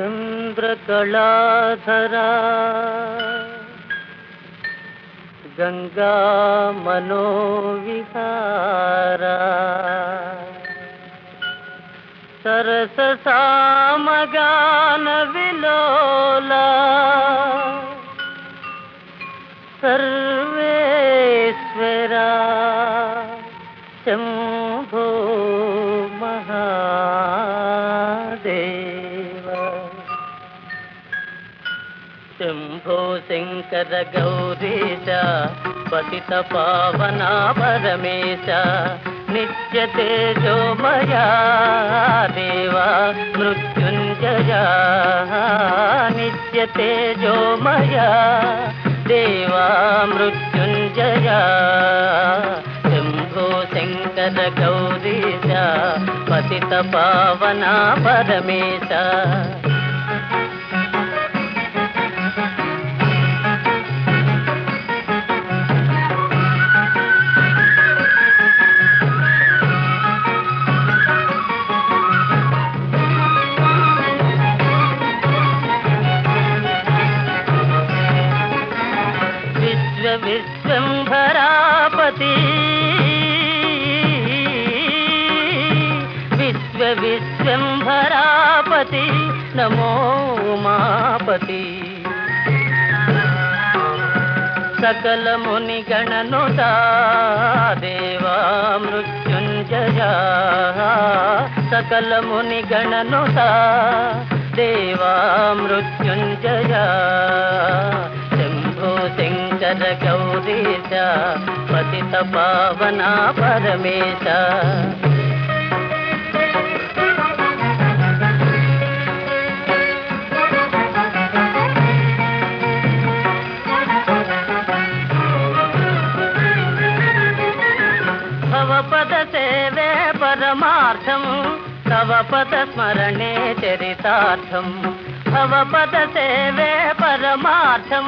चन्द्रकलाधरा। गंगा मनोविहारा। सरससामगानविलोला सर्वेश्वरा। चंद्र శంభో శంకర గౌరీశ పతిత పావన పరమేశ నిత్య తేజోమయా దేవా మృత్యుంజయ నిత్య తేజోమయా దేవా మృత్యుంజయ. శంభో శంకర గౌరీశ పతిత పావన పరమేశ విశ్వ విశ్వంభరాపతి విశ్వ విశ్వంభరాపతి నమో ఉమాపతి. సకల ముని గణనుతా దేవా మృత్యుంజయ. సకల ముని గణనుతా దేవా మృత్యుంజయ. గౌరీశ పతిత పావన పరమేశ భవపద సేవే పరమార్థం తవ పద స్మరణే చరితార్థం భవపద సేవే పరమార్థం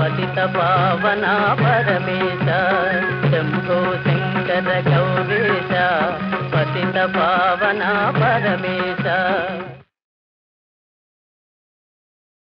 పతిత పావన పరమేశ శంభో శంకర గౌరేశ పతిత పావన పరమేశ.